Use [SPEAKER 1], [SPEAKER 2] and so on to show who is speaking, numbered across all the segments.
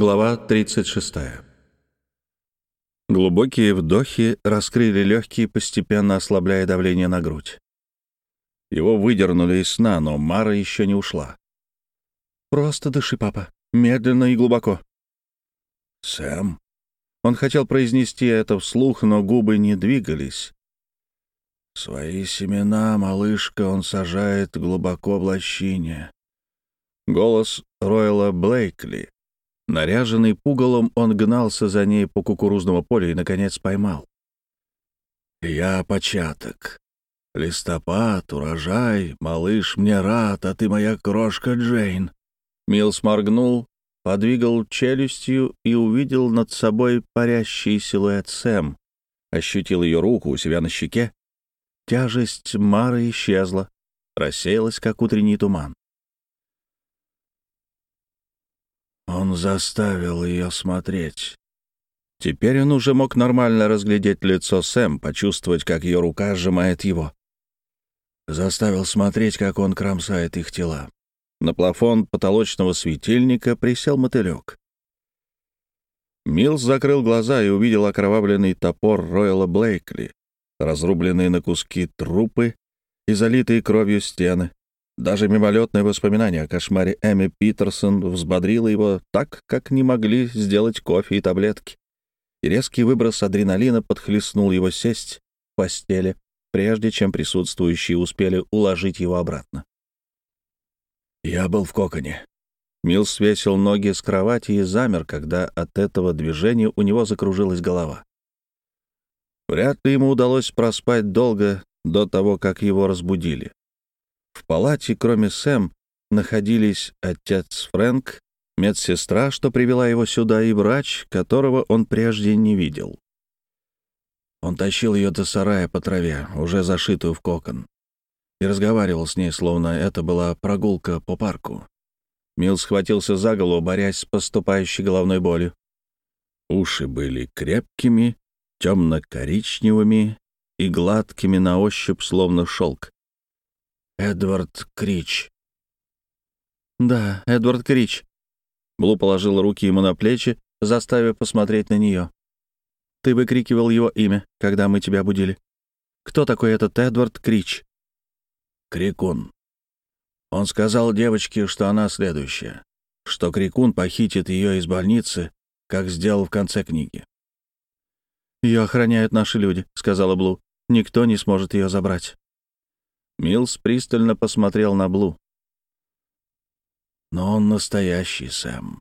[SPEAKER 1] Глава 36. Глубокие вдохи раскрыли легкие, постепенно ослабляя давление на грудь. Его выдернули из сна, но Мара еще не ушла. «Просто дыши, папа. Медленно и глубоко».
[SPEAKER 2] «Сэм?»
[SPEAKER 1] Он хотел произнести это вслух, но губы не двигались.
[SPEAKER 2] «Свои семена, малышка, он сажает глубоко в лощине».
[SPEAKER 1] Голос Ройла Блейкли Наряженный пугалом, он гнался за ней по кукурузному полю и, наконец, поймал.
[SPEAKER 2] «Я початок. Листопад, урожай, малыш, мне рад, а ты моя крошка Джейн».
[SPEAKER 1] Милс моргнул, подвигал челюстью и увидел над собой парящий силуэт Сэм. Ощутил ее руку у себя на щеке. Тяжесть Мары исчезла, рассеялась, как утренний туман.
[SPEAKER 2] Он заставил ее смотреть.
[SPEAKER 1] Теперь он уже мог нормально разглядеть лицо Сэм, почувствовать, как ее рука сжимает его.
[SPEAKER 2] Заставил смотреть, как он кромсает их тела.
[SPEAKER 1] На плафон потолочного светильника присел мотылек. Милс закрыл глаза и увидел окровавленный топор Ройла Блейкли, разрубленные на куски трупы и залитые кровью стены. Даже мимолетное воспоминание о кошмаре Эми Питерсон взбодрило его так, как не могли сделать кофе и таблетки. И резкий выброс адреналина подхлестнул его сесть в постели, прежде чем присутствующие успели уложить его обратно.
[SPEAKER 2] «Я был в коконе».
[SPEAKER 1] Мил свесил ноги с кровати и замер, когда от этого движения у него закружилась голова. Вряд ли ему удалось проспать долго до того, как его разбудили. В палате, кроме Сэм, находились отец Фрэнк, медсестра, что привела его сюда, и врач, которого он прежде не видел. Он тащил ее до сарая по траве, уже зашитую в кокон, и разговаривал с ней, словно это была прогулка по парку. Мил схватился за голову, борясь с поступающей головной болью. Уши были крепкими, темно-коричневыми и гладкими на ощупь, словно шелк.
[SPEAKER 2] Эдвард Крич.
[SPEAKER 1] Да, Эдвард Крич. Блу положил руки ему на плечи, заставив посмотреть на нее. Ты выкрикивал его имя, когда мы тебя будили. Кто такой этот Эдвард Крич?
[SPEAKER 2] Крикун. Он сказал девочке, что она следующая, что Крикун похитит ее из больницы, как сделал в конце книги.
[SPEAKER 1] «Ее охраняют наши люди», — сказала Блу. «Никто не сможет ее забрать». Милс пристально посмотрел на Блу.
[SPEAKER 2] «Но он настоящий, Сэм.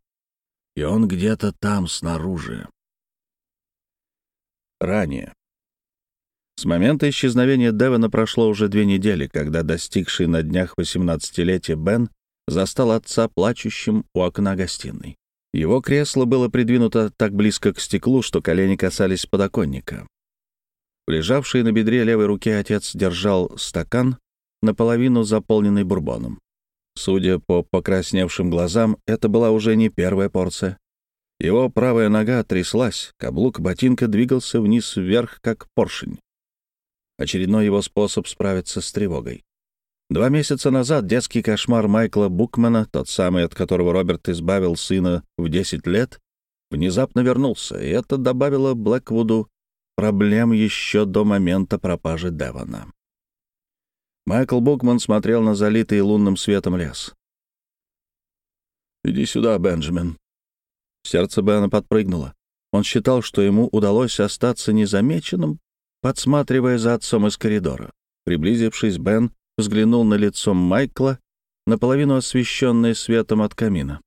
[SPEAKER 2] И он где-то там, снаружи».
[SPEAKER 1] Ранее. С момента исчезновения Девона прошло уже две недели, когда достигший на днях 18-летия Бен застал отца плачущим у окна гостиной. Его кресло было придвинуто так близко к стеклу, что колени касались подоконника. В лежавшей на бедре левой руке отец держал стакан, наполовину заполненный бурбоном. Судя по покрасневшим глазам, это была уже не первая порция. Его правая нога тряслась, каблук ботинка двигался вниз-вверх, как поршень. Очередной его способ справиться с тревогой. Два месяца назад детский кошмар Майкла Букмана, тот самый, от которого Роберт избавил сына в 10 лет, внезапно вернулся, и это добавило Блэквуду проблем еще до момента пропажи Девона. Майкл Букман смотрел на залитый лунным светом лес. «Иди сюда, Бенджамин». Сердце Бена подпрыгнуло. Он считал, что ему удалось остаться незамеченным, подсматривая за отцом из коридора. Приблизившись, Бен взглянул на лицо Майкла, наполовину освещенное светом от камина.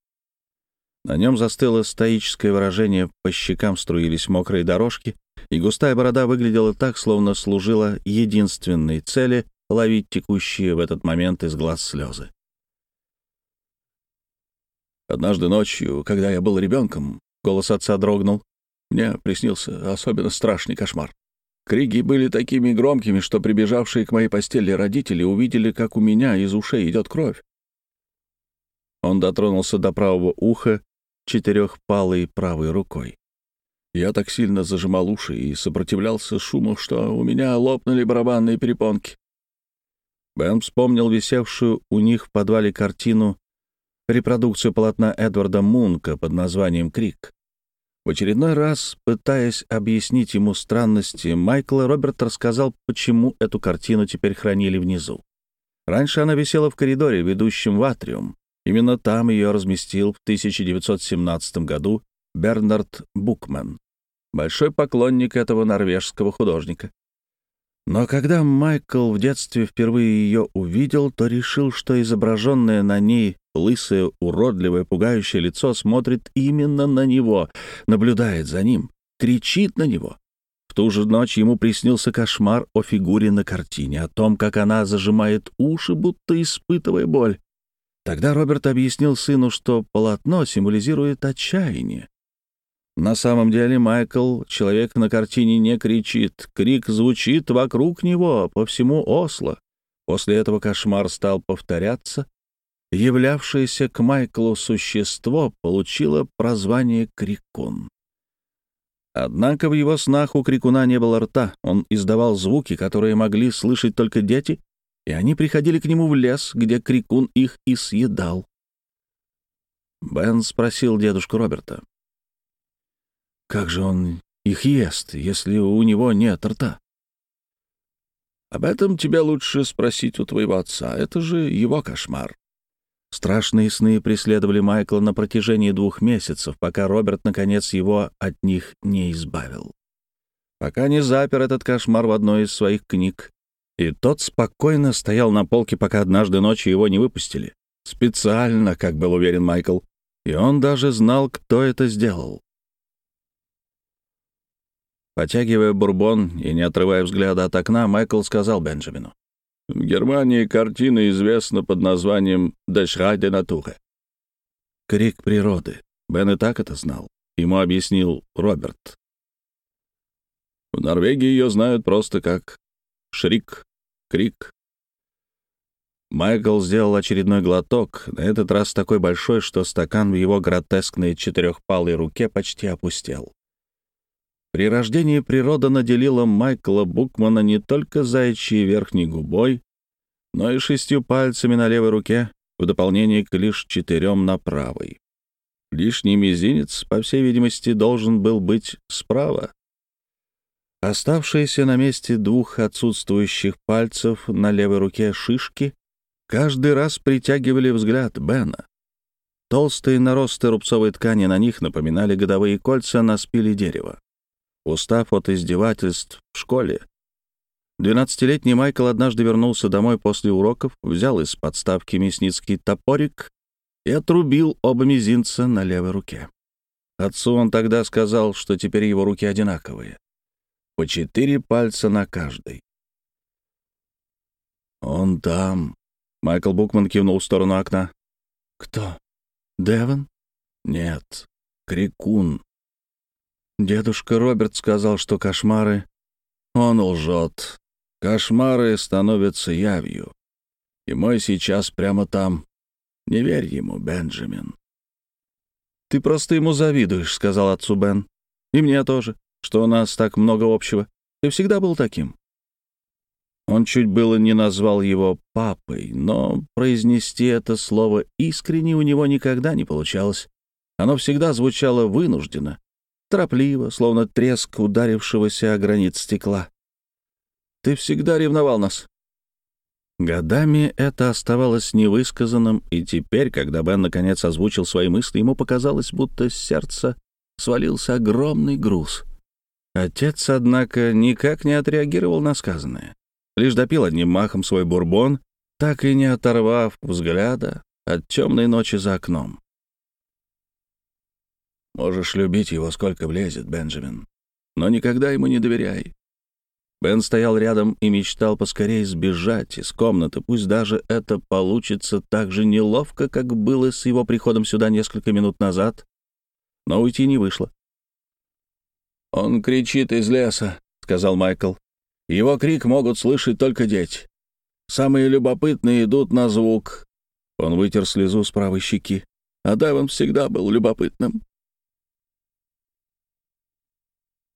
[SPEAKER 1] На нем застыло стоическое выражение, по щекам струились мокрые дорожки, и густая борода выглядела так, словно служила единственной цели ловить текущие в этот момент из глаз слезы. Однажды ночью, когда я был ребенком, голос отца дрогнул. Мне приснился особенно страшный кошмар. Крики были такими громкими, что прибежавшие к моей постели родители увидели, как у меня из ушей идет кровь. Он дотронулся до правого уха четырехпалой правой рукой. Я так сильно зажимал уши и сопротивлялся шуму, что у меня лопнули барабанные перепонки. Бен вспомнил висевшую у них в подвале картину репродукцию полотна Эдварда Мунка под названием «Крик». В очередной раз, пытаясь объяснить ему странности Майкла, Роберт рассказал, почему эту картину теперь хранили внизу. Раньше она висела в коридоре, ведущем в атриум. Именно там ее разместил в 1917 году Бернард Букмен, большой поклонник этого норвежского художника. Но когда Майкл в детстве впервые ее увидел, то решил, что изображенное на ней лысое, уродливое, пугающее лицо смотрит именно на него, наблюдает за ним, кричит на него. В ту же ночь ему приснился кошмар о фигуре на картине, о том, как она зажимает уши, будто испытывая боль. Тогда Роберт объяснил сыну, что полотно символизирует отчаяние. На самом деле Майкл, человек на картине, не кричит. Крик звучит вокруг него, по всему Осло. После этого кошмар стал повторяться. Являвшееся к Майклу существо получило прозвание Крикун. Однако в его снах у Крикуна не было рта. Он издавал звуки, которые могли слышать только дети, и они приходили к нему в лес, где Крикун их и съедал. Бен спросил дедушку Роберта. Как же он их ест, если у него нет рта? Об этом тебе лучше спросить у твоего отца. Это же его кошмар. Страшные сны преследовали Майкла на протяжении двух месяцев, пока Роберт, наконец, его от них не избавил. Пока не запер этот кошмар в одной из своих книг. И тот спокойно стоял на полке, пока однажды ночью его не выпустили. Специально, как был уверен Майкл. И он даже знал, кто это сделал. Потягивая бурбон и не отрывая взгляда от окна, Майкл сказал Бенджамину. «В Германии картина известна под названием «Дешрай де натуре». «Крик природы». Бен и так это знал. Ему объяснил Роберт. В Норвегии ее знают просто как «шрик», «крик». Майкл сделал очередной глоток, на этот раз такой большой, что стакан в его гротескной четырехпалой руке почти опустел. При рождении природа наделила Майкла Букмана не только заячьей верхней губой, но и шестью пальцами на левой руке, в дополнение к лишь четырем на правой. Лишний мизинец, по всей видимости, должен был быть справа. Оставшиеся на месте двух отсутствующих пальцев на левой руке шишки каждый раз притягивали взгляд Бена. Толстые наросты рубцовой ткани на них напоминали годовые кольца на спиле дерева. Устав от издевательств в школе, двенадцатилетний Майкл однажды вернулся домой после уроков, взял из подставки мясницкий топорик и отрубил оба мизинца на левой руке. Отцу он тогда сказал, что теперь его руки одинаковые. По четыре пальца на каждой. «Он там», — Майкл Букман кивнул в сторону окна. «Кто? Девон?» «Нет, Крикун. Дедушка Роберт сказал, что кошмары... Он лжет. Кошмары становятся явью. И мой сейчас прямо там. Не верь ему, Бенджамин. «Ты просто ему завидуешь», — сказал отцу Бен. «И мне тоже, что у нас так много общего. Ты всегда был таким». Он чуть было не назвал его папой, но произнести это слово искренне у него никогда не получалось. Оно всегда звучало вынужденно, торопливо, словно треск ударившегося о гранит стекла. «Ты всегда ревновал нас». Годами это оставалось невысказанным, и теперь, когда Бен наконец озвучил свои мысли, ему показалось, будто с сердца свалился огромный груз. Отец, однако, никак не отреагировал на сказанное. Лишь допил одним махом свой бурбон, так и не оторвав взгляда от темной ночи за окном. Можешь любить его, сколько влезет, Бенджамин, но никогда ему не доверяй. Бен стоял рядом и мечтал поскорее сбежать из комнаты, пусть даже это получится так же неловко, как было с его приходом сюда несколько минут назад, но уйти не вышло. «Он кричит из леса», — сказал Майкл. «Его крик могут слышать только дети. Самые любопытные идут на звук». Он вытер слезу с правой щеки. А Девон всегда был любопытным.